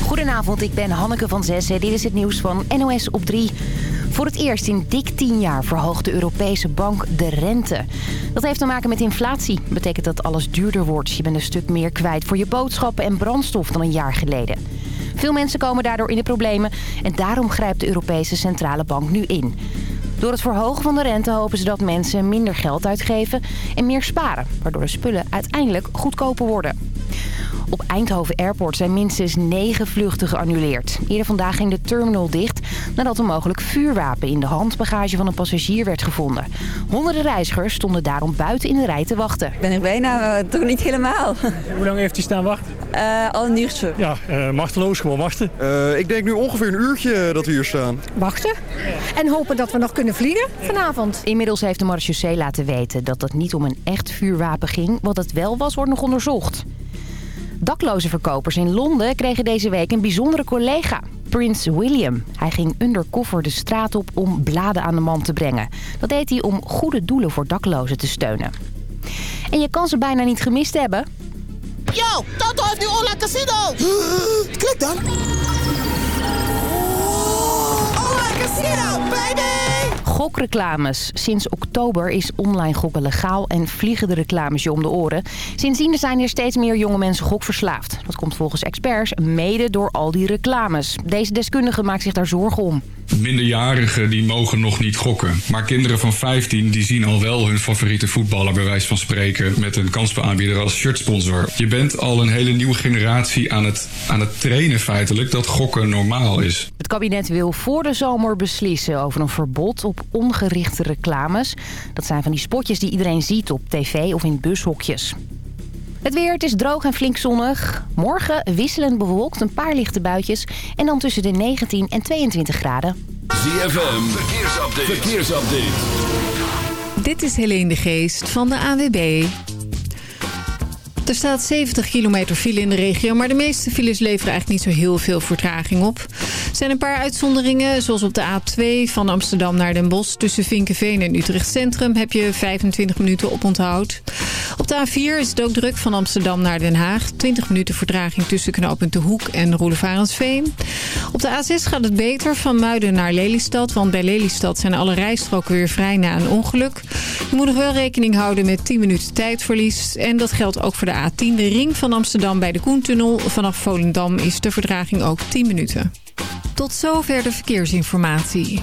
Goedenavond, ik ben Hanneke van Zessen. Dit is het nieuws van NOS op 3. Voor het eerst in dik 10 jaar verhoogt de Europese bank de rente. Dat heeft te maken met inflatie. Betekent dat alles duurder wordt. Je bent een stuk meer kwijt voor je boodschappen en brandstof dan een jaar geleden. Veel mensen komen daardoor in de problemen en daarom grijpt de Europese Centrale Bank nu in. Door het verhogen van de rente hopen ze dat mensen minder geld uitgeven en meer sparen... waardoor de spullen uiteindelijk goedkoper worden. Op Eindhoven Airport zijn minstens negen vluchten geannuleerd. Eerder vandaag ging de terminal dicht nadat een mogelijk vuurwapen in de handbagage van een passagier werd gevonden. Honderden reizigers stonden daarom buiten in de rij te wachten. Ben ik bijna, uh, toch niet helemaal. Hoe lang heeft hij staan wachten? Uh, al een uurtje. Ja, uh, machteloos, gewoon wachten. ik denk nu ongeveer een uurtje dat we hier staan. Wachten en hopen dat we nog kunnen vliegen vanavond. Inmiddels heeft de marechaussee laten weten dat het niet om een echt vuurwapen ging. Wat het wel was, wordt nog onderzocht. Dakloze verkopers in Londen kregen deze week een bijzondere collega. Prins William. Hij ging undercover de straat op om bladen aan de man te brengen. Dat deed hij om goede doelen voor daklozen te steunen. En je kan ze bijna niet gemist hebben. Yo, Toto heeft nu online casino! Klik dan! Online casino, baby! Gokreclames. Sinds oktober is online gokken legaal en vliegen de reclames je om de oren. Sindsdien zijn er steeds meer jonge mensen gokverslaafd. Dat komt volgens experts mede door al die reclames. Deze deskundige maakt zich daar zorgen om. Minderjarigen die mogen nog niet gokken. Maar kinderen van 15 die zien al wel hun favoriete voetballer bij wijze van spreken met een kansbeaanbieder als shirtsponsor. Je bent al een hele nieuwe generatie aan het, aan het trainen feitelijk dat gokken normaal is. Het kabinet wil voor de zomer beslissen over een verbod op ongerichte reclames. Dat zijn van die spotjes die iedereen ziet op tv of in bushokjes. Het weer, het is droog en flink zonnig. Morgen wisselend bewolkt, een paar lichte buitjes. En dan tussen de 19 en 22 graden. ZFM, verkeersupdate. verkeersupdate. Dit is Helene de Geest van de AWB. Er staat 70 kilometer file in de regio, maar de meeste files leveren eigenlijk niet zo heel veel vertraging op. Er zijn een paar uitzonderingen, zoals op de A2 van Amsterdam naar Den Bosch. Tussen Vinkenveen en Utrecht Centrum heb je 25 minuten op onthoud. Op de A4 is het ook druk van Amsterdam naar Den Haag. 20 minuten vertraging tussen knooppunt De Hoek en Roelevarensveen. Op de A6 gaat het beter van Muiden naar Lelystad, want bij Lelystad zijn alle rijstroken weer vrij na een ongeluk. Je moet nog wel rekening houden met 10 minuten tijdverlies. En dat geldt ook voor de A10, de ring van Amsterdam bij de Koentunnel. Vanaf Volendam is de verdraging ook 10 minuten. Tot zover de verkeersinformatie.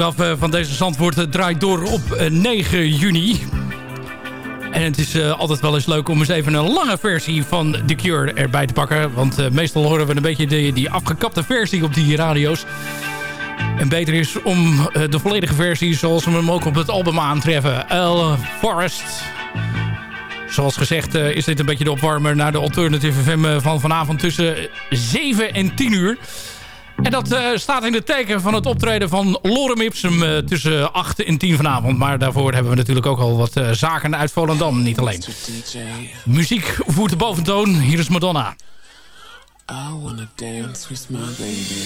Af van deze Zandvoort draait door op 9 juni. En het is altijd wel eens leuk om eens even een lange versie van The Cure erbij te pakken. Want meestal horen we een beetje die, die afgekapte versie op die radio's. En beter is om de volledige versie zoals we hem ook op het album aantreffen. El Forest. Zoals gezegd is dit een beetje de opwarmer naar de Alternative FM van vanavond tussen 7 en 10 uur. Dat uh, staat in het teken van het optreden van Lorem Ipsum uh, tussen 8 en 10 vanavond. Maar daarvoor hebben we natuurlijk ook al wat uh, zaken uit Volendam, niet alleen. Muziek voert de boventoon. Hier is Madonna. I wanna dance with my baby.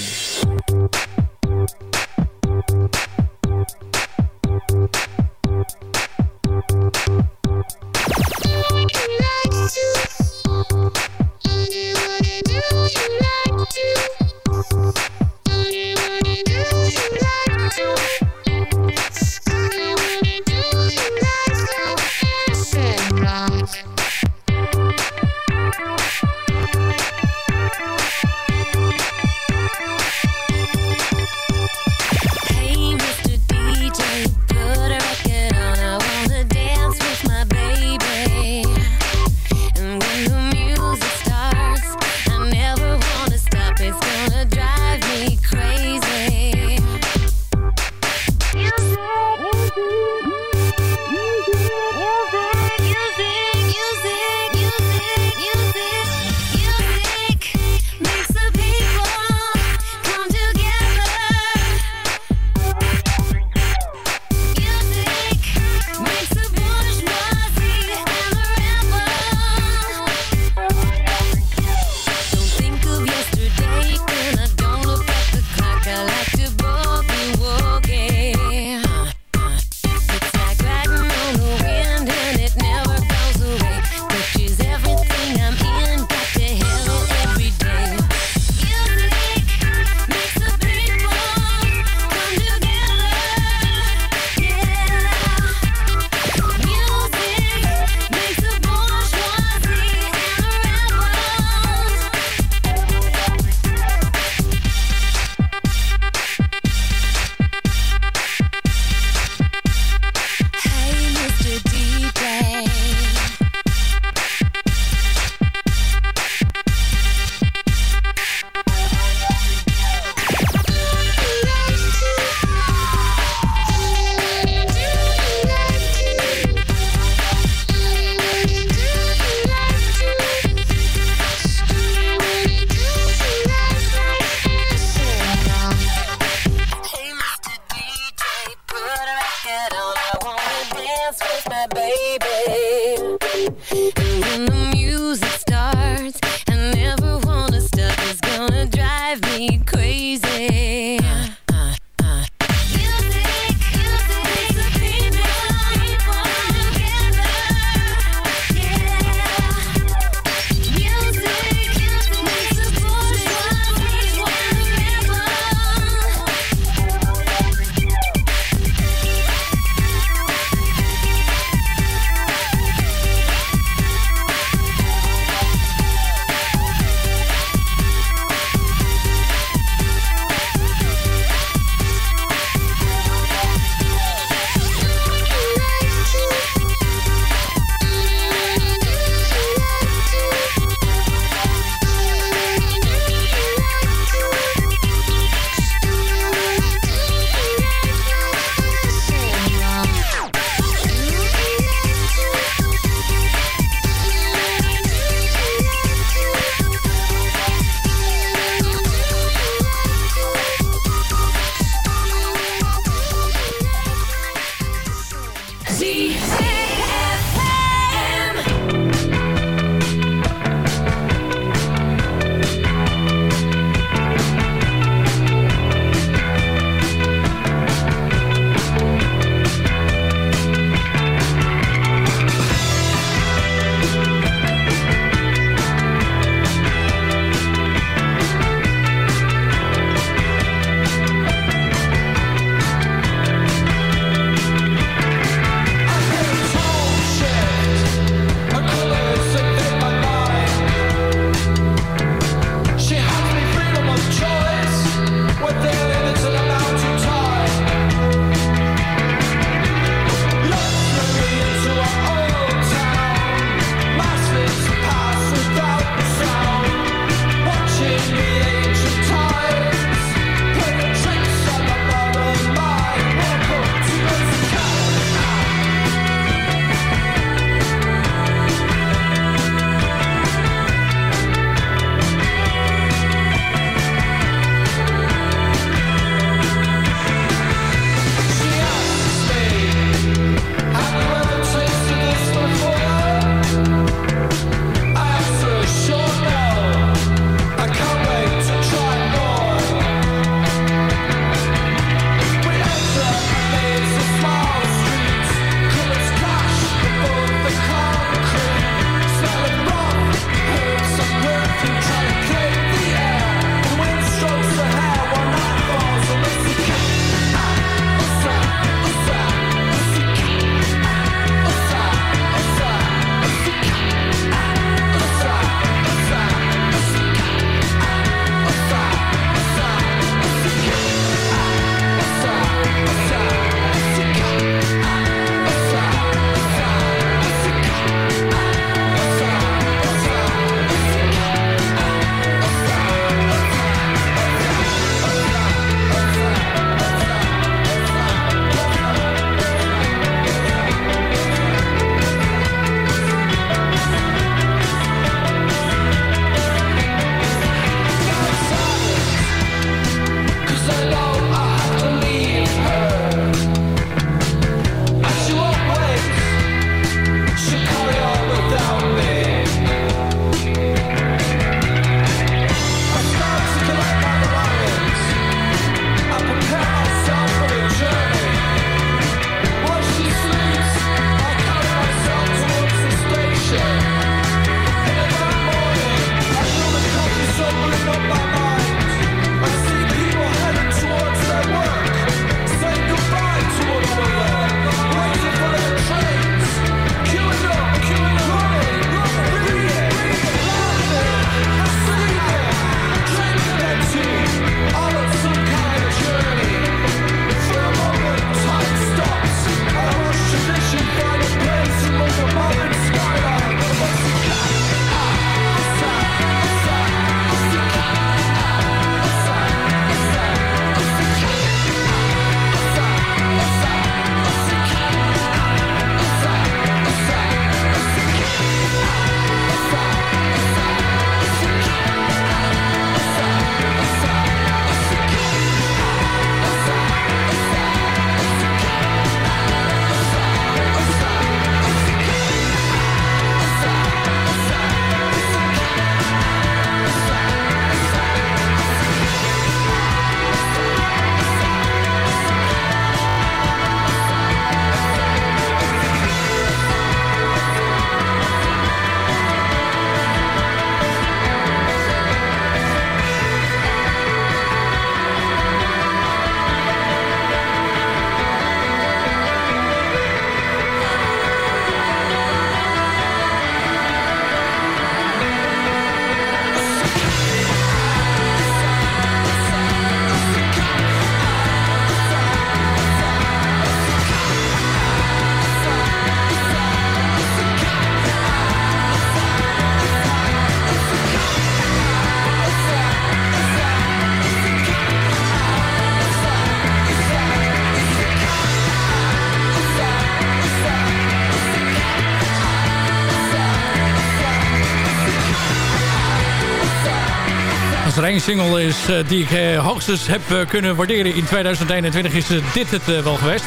Single is die ik hoogstens heb kunnen waarderen in 2021... is dit het wel geweest.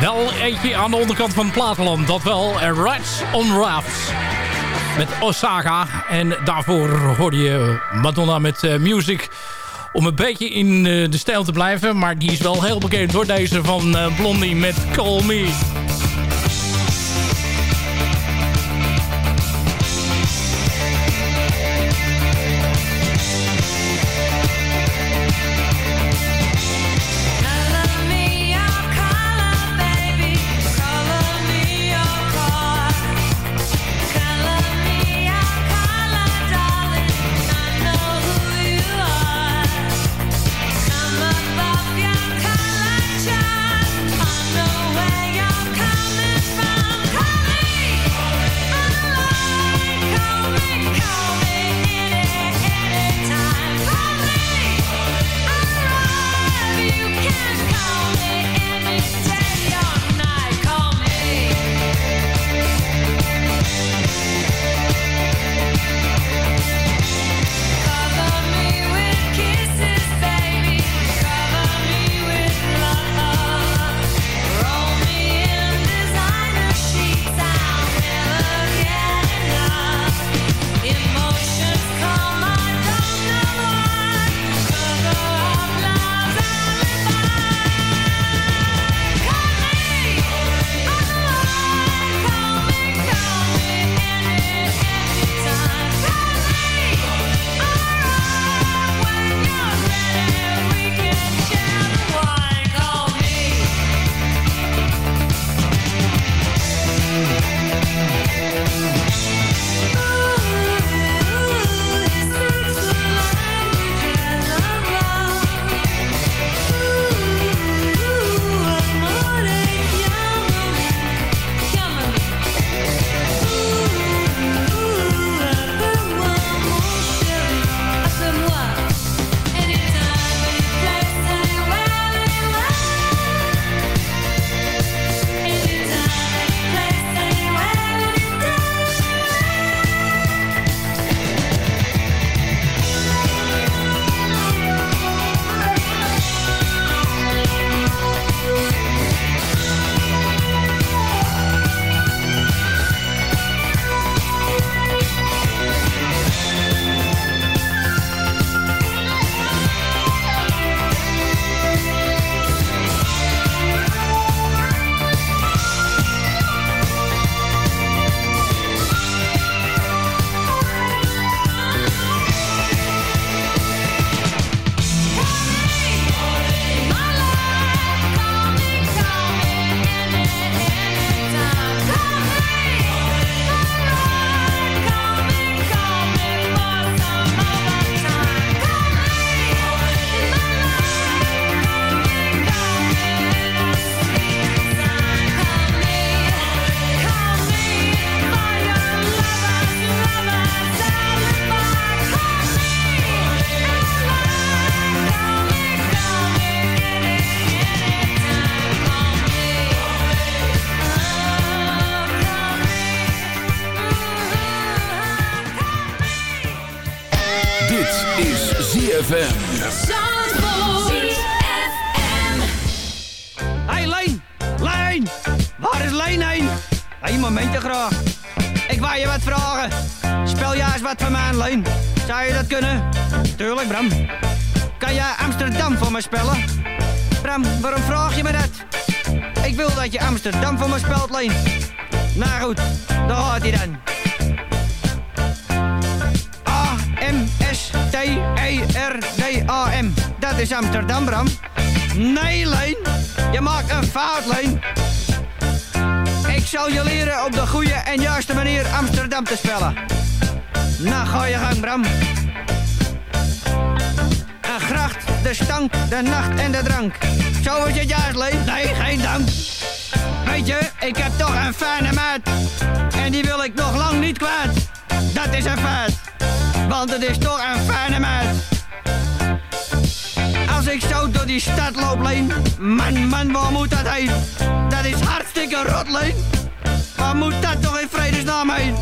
Wel eentje aan de onderkant van het platenland. Dat wel. Rats on Rafts. Met Osaka. En daarvoor hoorde je Madonna met Music om een beetje in de stijl te blijven. Maar die is wel heel bekend door deze van Blondie met Call Me. En de drank. Zo is het juist, Leen. Nee, geen dank. Weet je, ik heb toch een fijne maat. En die wil ik nog lang niet kwijt. Dat is een feit. Want het is toch een fijne maat. Als ik zo door die stad loop, Leen. Man, man, waar moet dat heen? Dat is hartstikke rot, Leen. Waar moet dat toch in vredesnaam heen?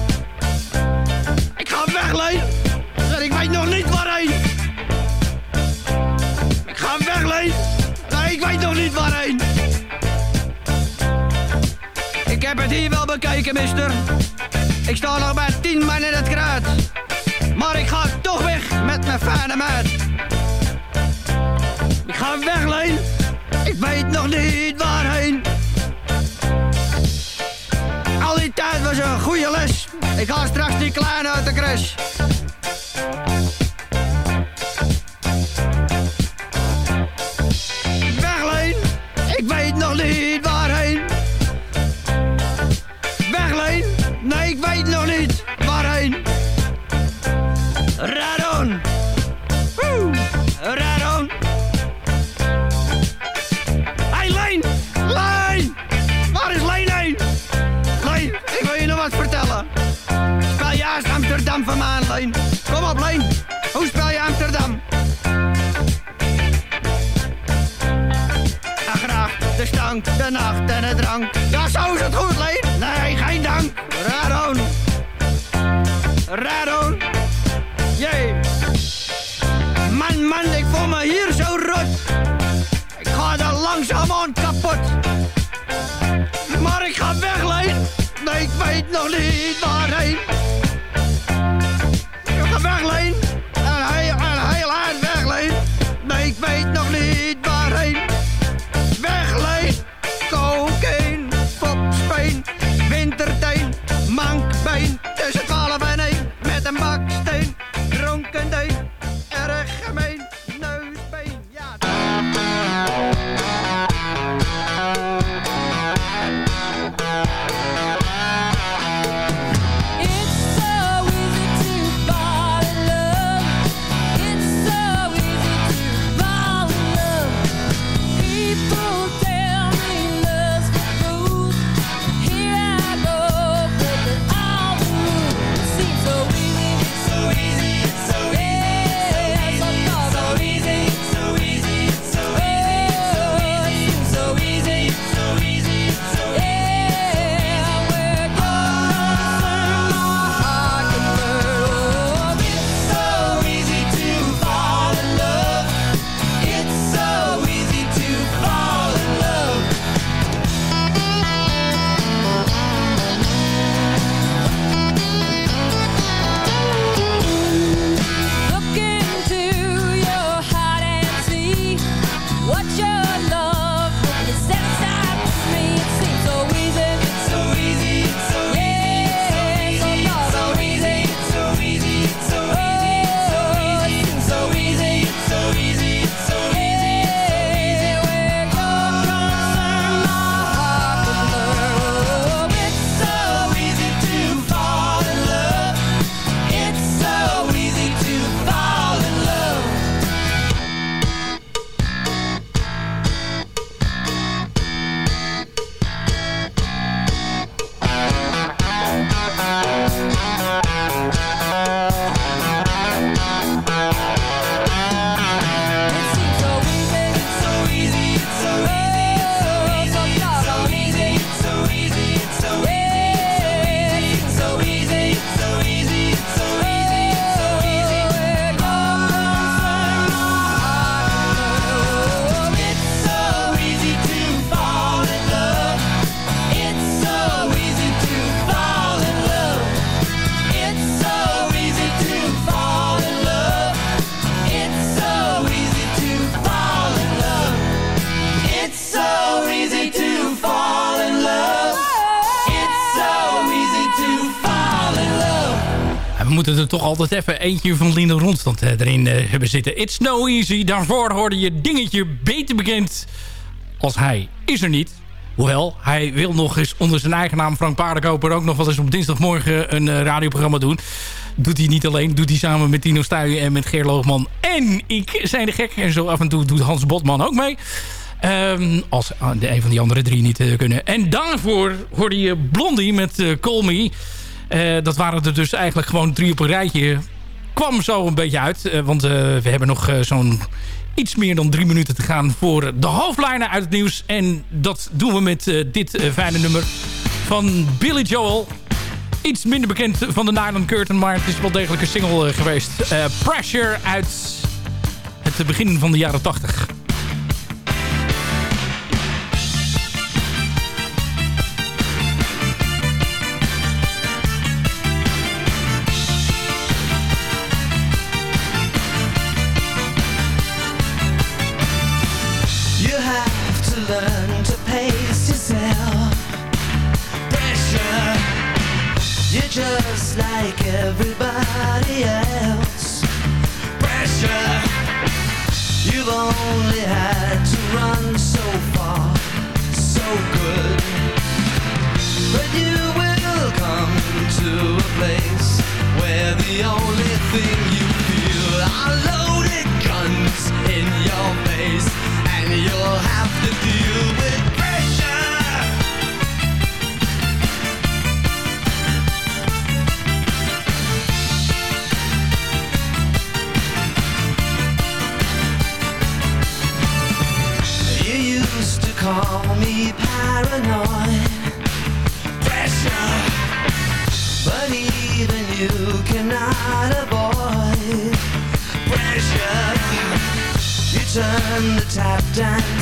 Ik ga weg, Leen. Ik weet nog niet waarheen. Ik heb het hier wel bekeken, mister. Ik sta nog bij tien man in het kruid. Maar ik ga toch weg met mijn fijne maat. Ik ga wegleen. Ik weet nog niet waarheen. Al die tijd was een goede les. Ik ga straks die kleine uit de crash. Amsterdam van aan, Leen. Kom op, Leen. Hoe spel je Amsterdam? Ja, graag. De stank, de nacht en de drank. Ja, zo is het goed, Leen. Nee, geen dank. Radon. Radon. Jee. Man, man, ik voel me hier zo rot. Ik ga er langzamerhand kapot. Maar ik ga wegleen. Nee, ik weet nog niet waarheen. Eentje van Linde Rondstand eh, erin eh, hebben zitten. It's no easy. Daarvoor hoorde je dingetje beter bekend als hij is er niet. Hoewel, hij wil nog eens onder zijn eigen naam Frank Paardenkoper... ook nog wel eens op dinsdagmorgen een uh, radioprogramma doen. Doet hij niet alleen, doet hij samen met Tino Stuyen en met Geer Loogman. En ik zijn de gek. En zo af en toe doet Hans Botman ook mee. Um, als de een van die andere drie niet kunnen. En daarvoor hoorde je Blondie met. Uh, dat waren er dus eigenlijk gewoon drie op een rijtje. Kwam zo een beetje uit. Uh, want uh, we hebben nog zo'n iets meer dan drie minuten te gaan voor de hoofdlijnen uit het nieuws. En dat doen we met dit fijne nummer van Billy Joel. Iets minder bekend van de Nylon Curtain, maar het is wel degelijk een single geweest. Pressure uit het begin van de jaren 80. To pace yourself. Pressure, you're just like everybody else. Pressure, you've only had to run so far, so good. But you will come to a place where the only thing you feel turn the tap dance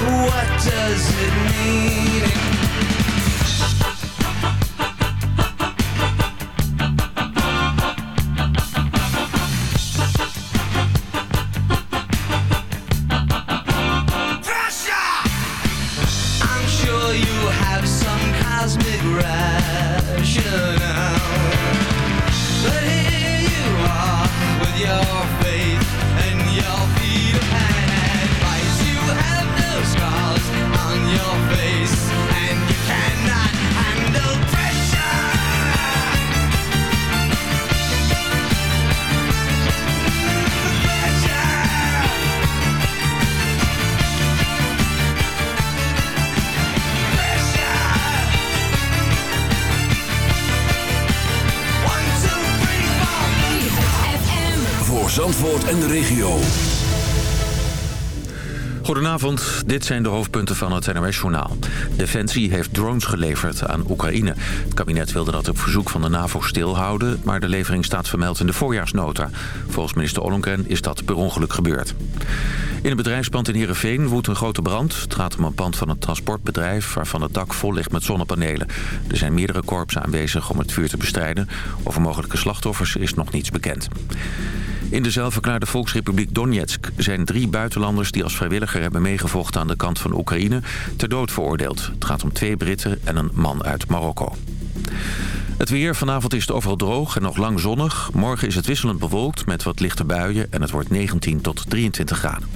What does it mean? Dit zijn de hoofdpunten van het NOS-journaal. Defensie heeft drones geleverd aan Oekraïne. Het kabinet wilde dat op verzoek van de NAVO stilhouden... maar de levering staat vermeld in de voorjaarsnota. Volgens minister Ollongren is dat per ongeluk gebeurd. In een bedrijfspand in Heerenveen woedt een grote brand. Het gaat om een pand van een transportbedrijf... waarvan het dak vol ligt met zonnepanelen. Er zijn meerdere korpsen aanwezig om het vuur te bestrijden. Over mogelijke slachtoffers is nog niets bekend. In de zelfverklaarde Volksrepubliek Donetsk zijn drie buitenlanders... die als vrijwilliger hebben meegevochten aan de kant van Oekraïne... ter dood veroordeeld. Het gaat om twee Britten en een man uit Marokko. Het weer. Vanavond is het overal droog en nog lang zonnig. Morgen is het wisselend bewolkt met wat lichte buien... en het wordt 19 tot 23 graden.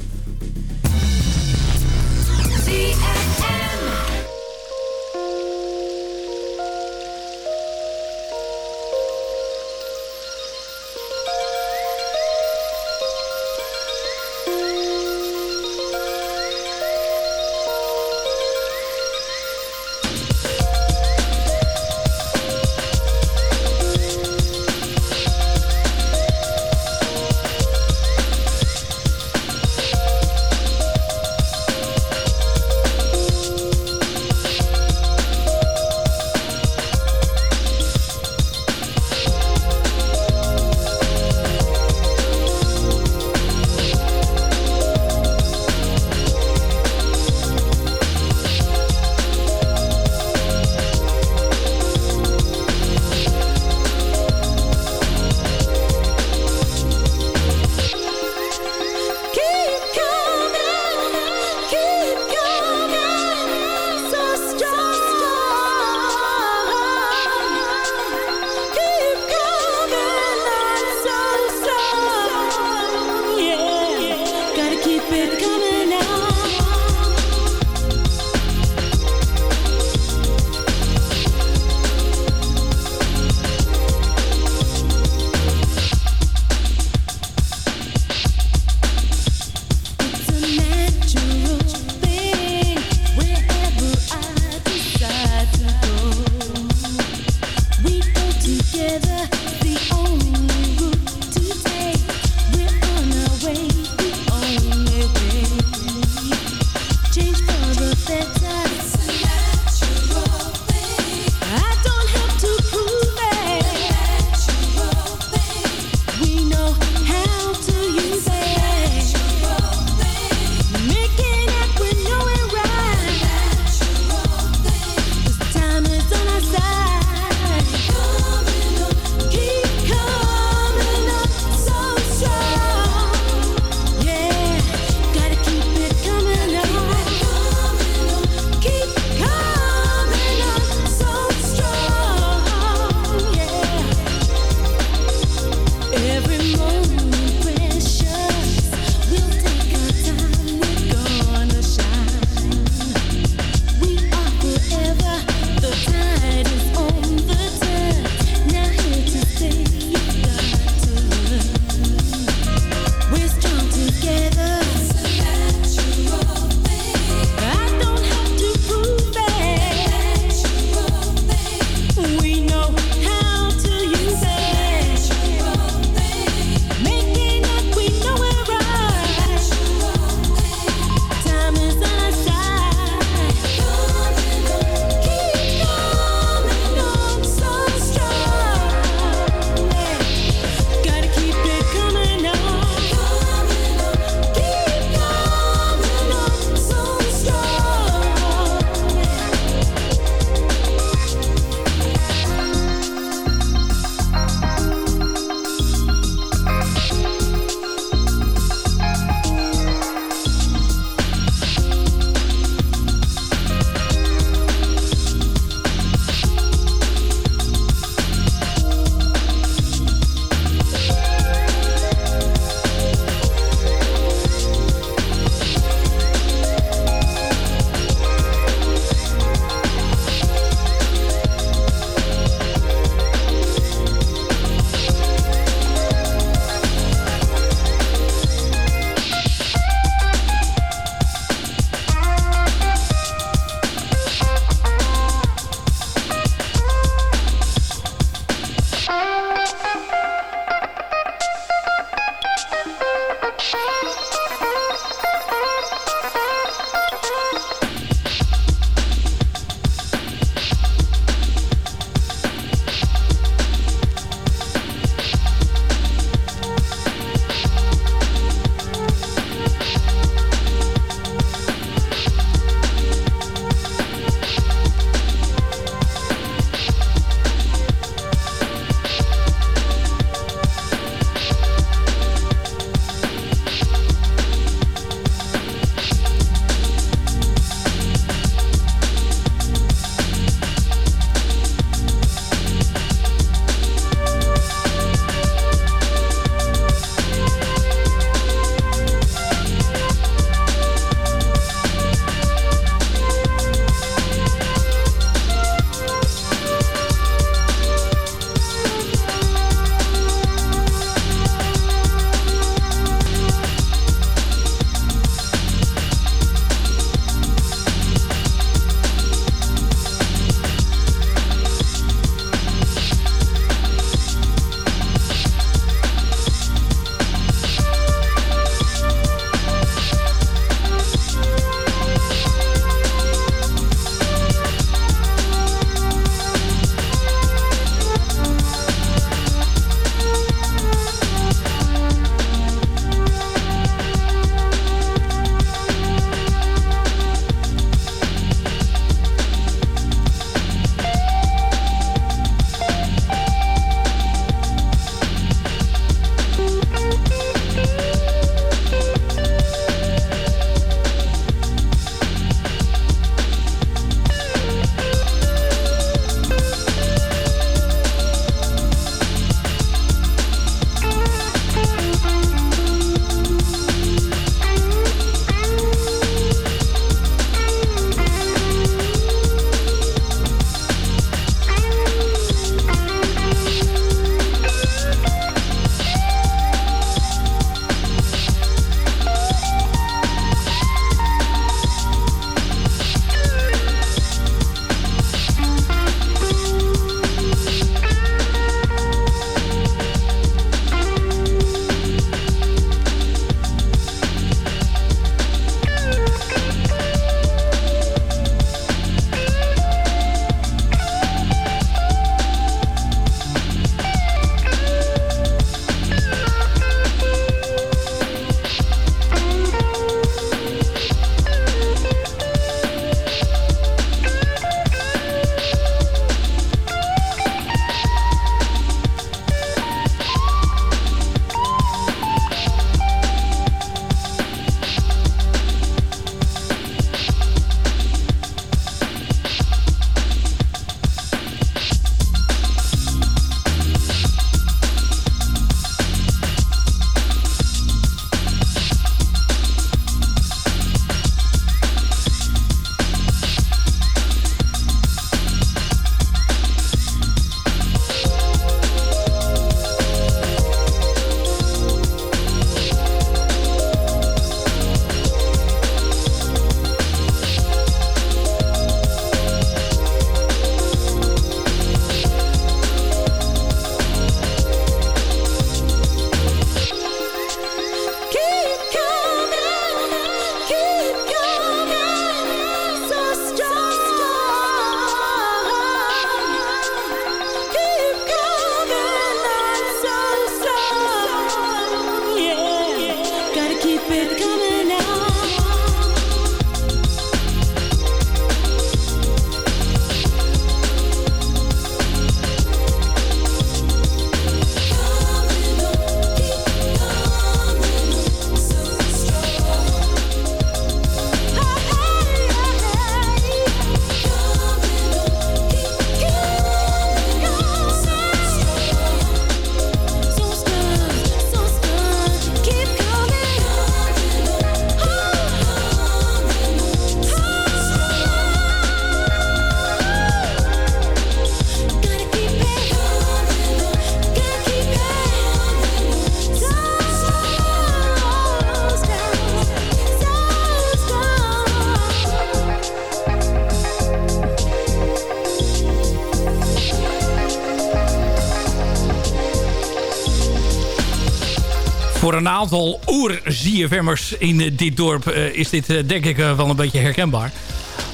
Voor een aantal oer-ZFM'ers in dit dorp is dit denk ik wel een beetje herkenbaar.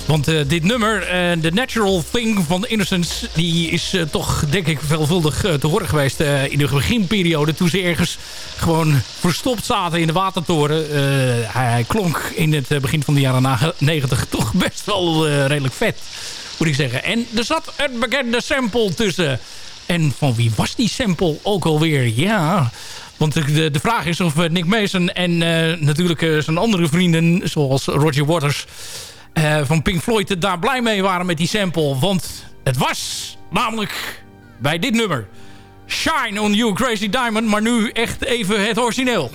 Want dit nummer, The Natural Thing van Innocence... die is toch, denk ik, veelvuldig te horen geweest in de beginperiode... toen ze ergens gewoon verstopt zaten in de watertoren. hij, klonk in het begin van de jaren 90 toch best wel redelijk vet, moet ik zeggen. En er zat een bekende sample tussen... En van wie was die sample ook alweer? Ja, want de, de vraag is of Nick Mason en natuurlijk zijn andere vrienden... zoals Roger Waters van Pink Floyd daar blij mee waren met die sample. Want het was namelijk bij dit nummer... Shine on You Crazy Diamond, maar nu echt even het origineel.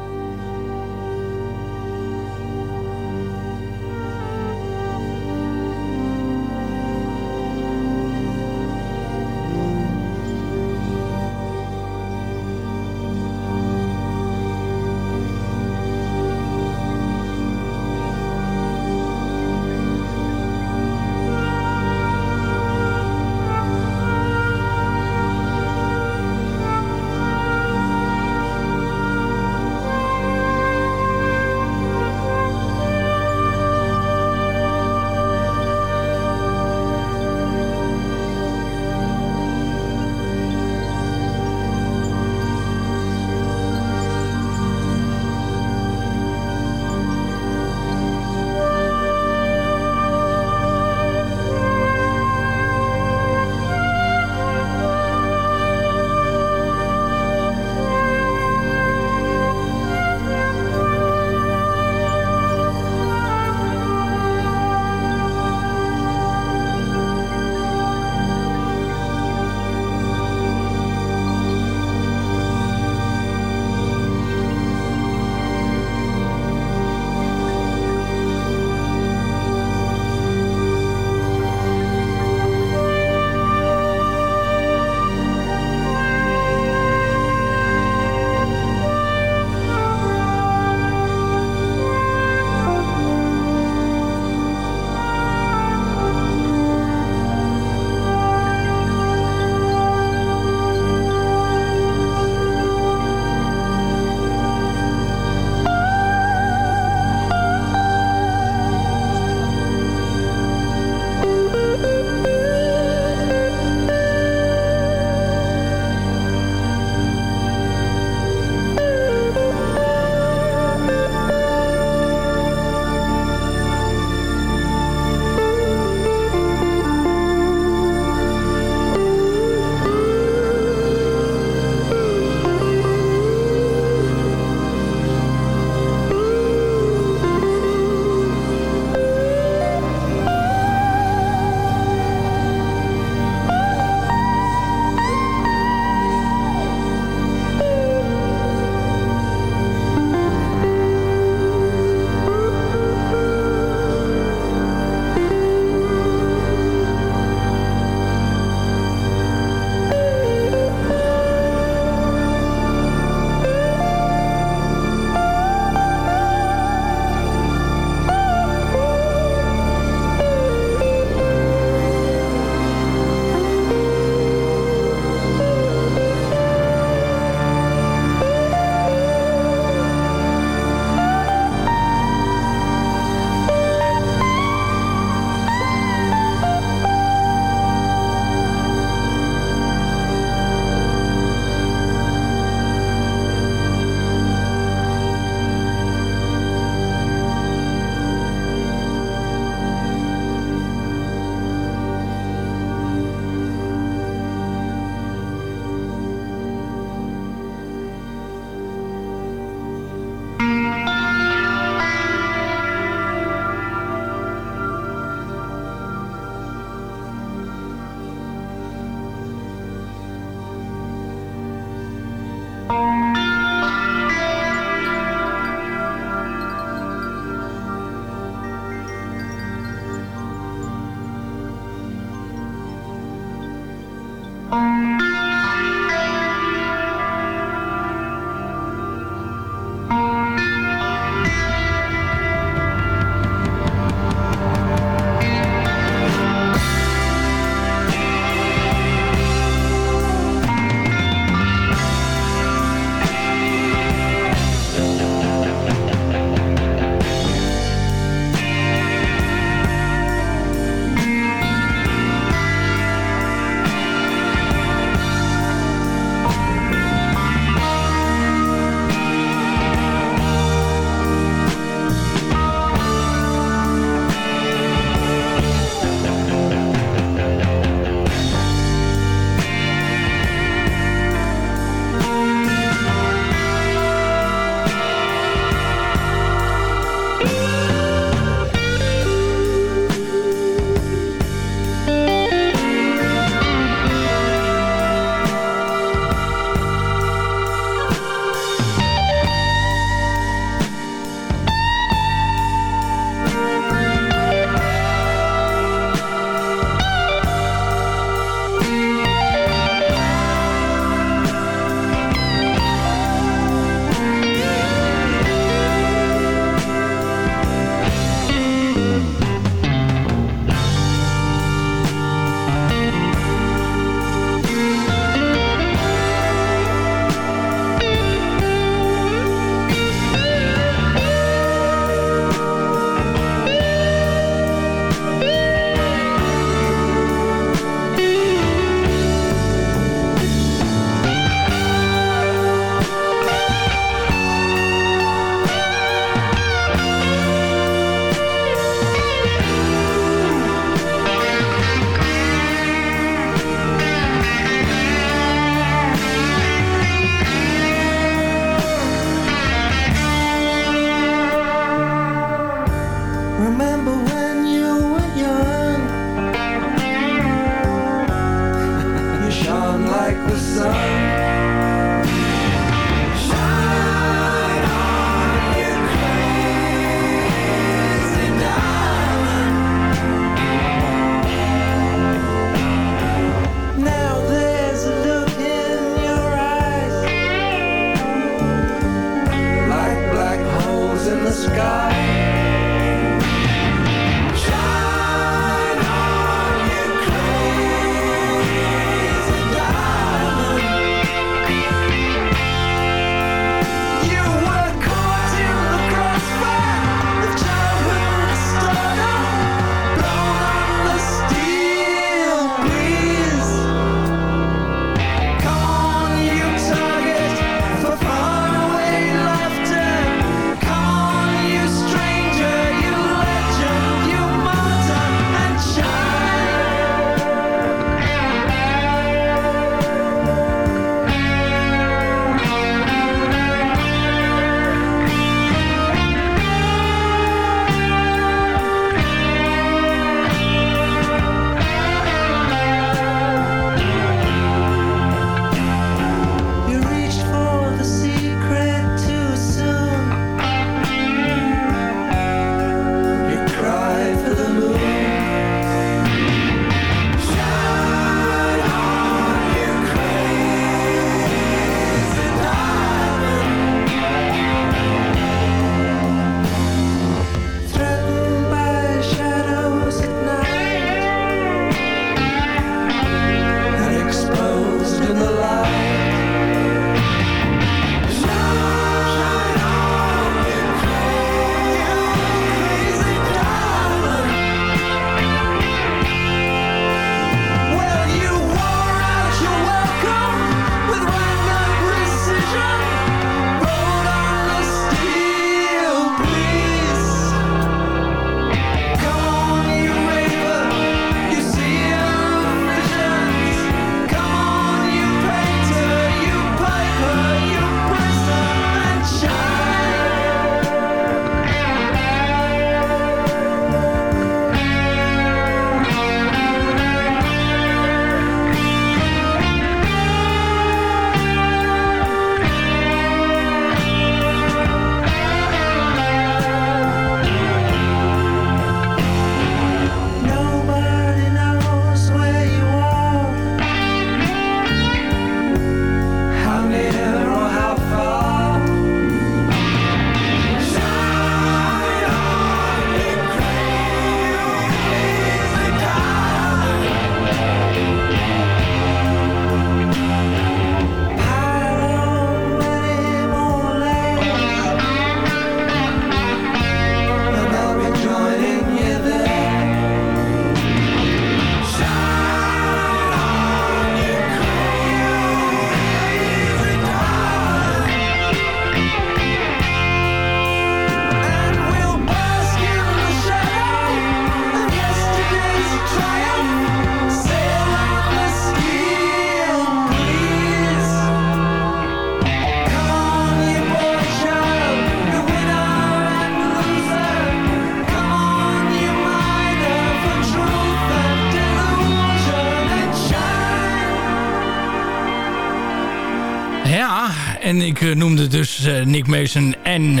Ik eh, noemde dus eh, Nick Mason en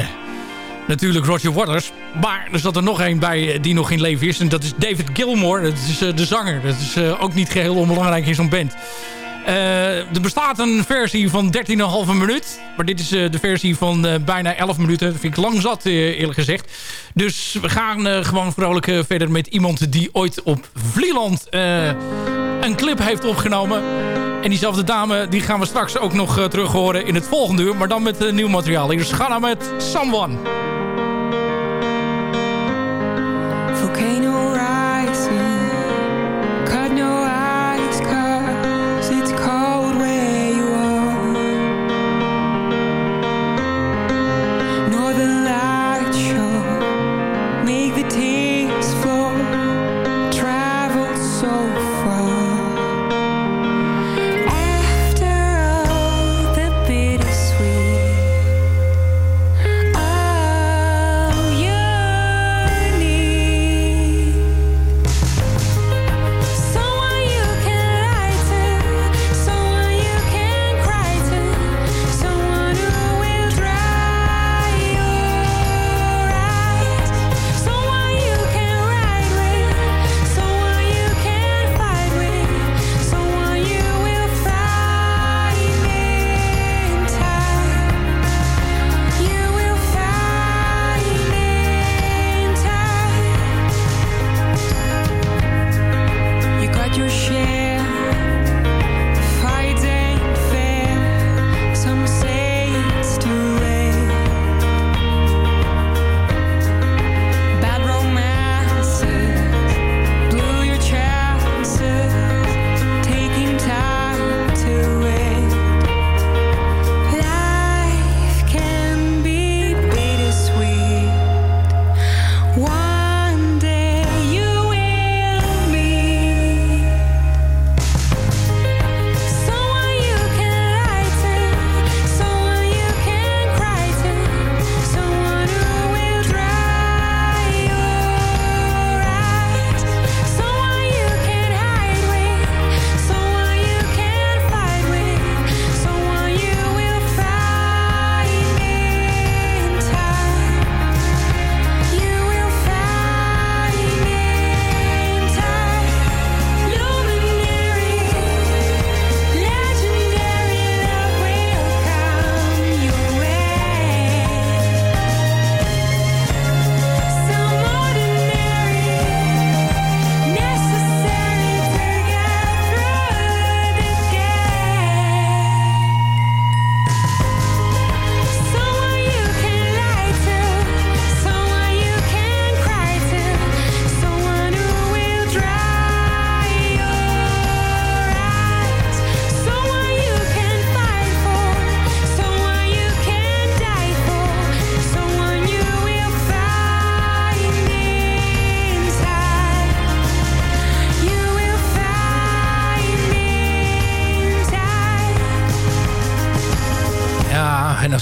natuurlijk Roger Waters. Maar er zat er nog één bij eh, die nog in leven is. En dat is David Gilmour. Dat is de zanger. Dat is ook niet geheel onbelangrijk in zo'n band. Er bestaat een versie van 13,5 minuut. Maar dit is de versie van bijna 11 minuten. Dat vind ik lang zat, eerlijk gezegd. Dus we gaan gewoon vrolijk verder met iemand die ooit op Vlieland een clip heeft opgenomen. En diezelfde dame die gaan we straks ook nog eh, terug horen in het volgende uur. Maar dan met eh, nieuw materiaal. Hier is Ghana met Someone.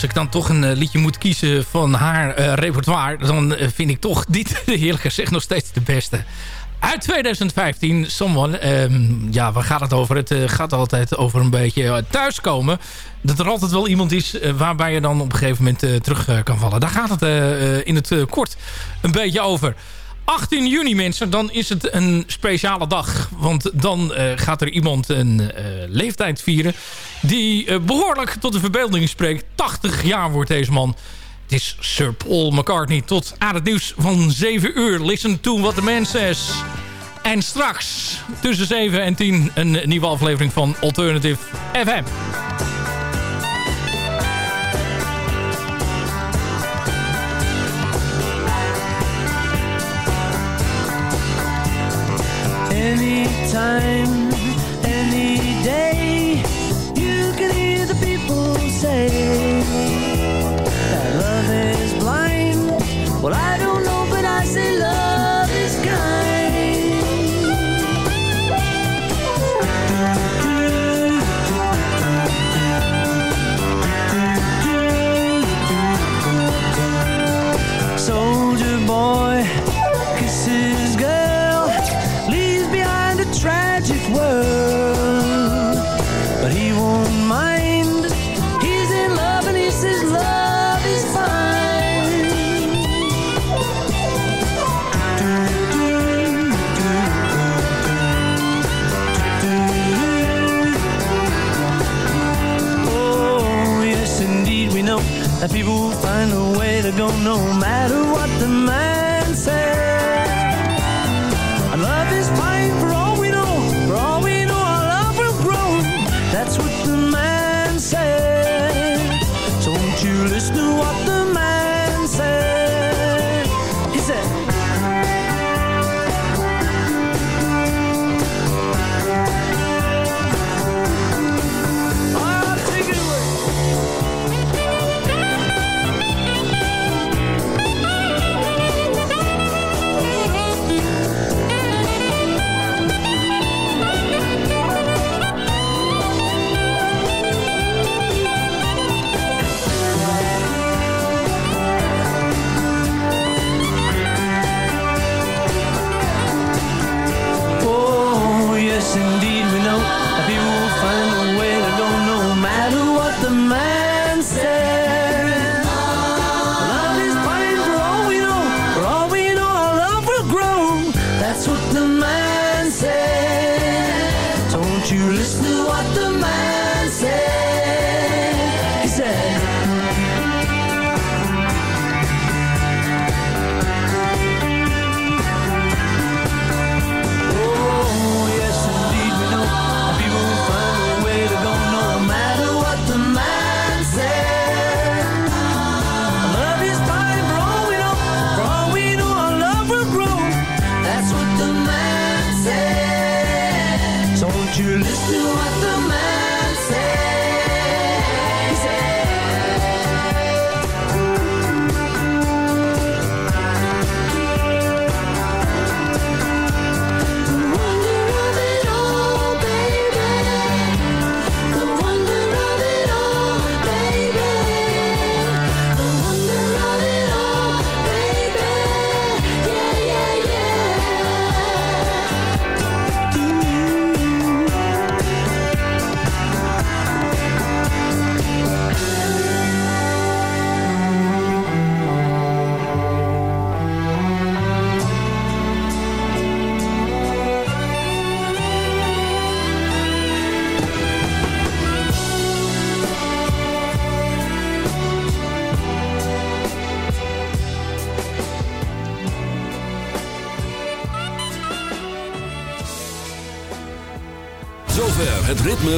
Als ik dan toch een eh, liedje moet kiezen van haar eh, repertoire... dan eh, vind ik toch dit, eerlijk gezegd, nog steeds de beste. Uit 2015, Someone. ehm, ja, waar gaat het over? Het gaat altijd over een beetje thuiskomen. Dat er altijd wel iemand is waarbij je dan op een gegeven moment terug kan vallen. Daar gaat het in het kort een beetje over. 18 juni mensen, dan is het een speciale dag. Want dan eh, gaat er iemand een eh, leeftijd vieren... die eh, behoorlijk tot de verbeelding spreekt. 80 jaar wordt deze man. Het is Sir Paul McCartney. Tot aan het nieuws van 7 uur. Listen to what the man says. En straks tussen 7 en 10 een nieuwe aflevering van Alternative FM. Anytime,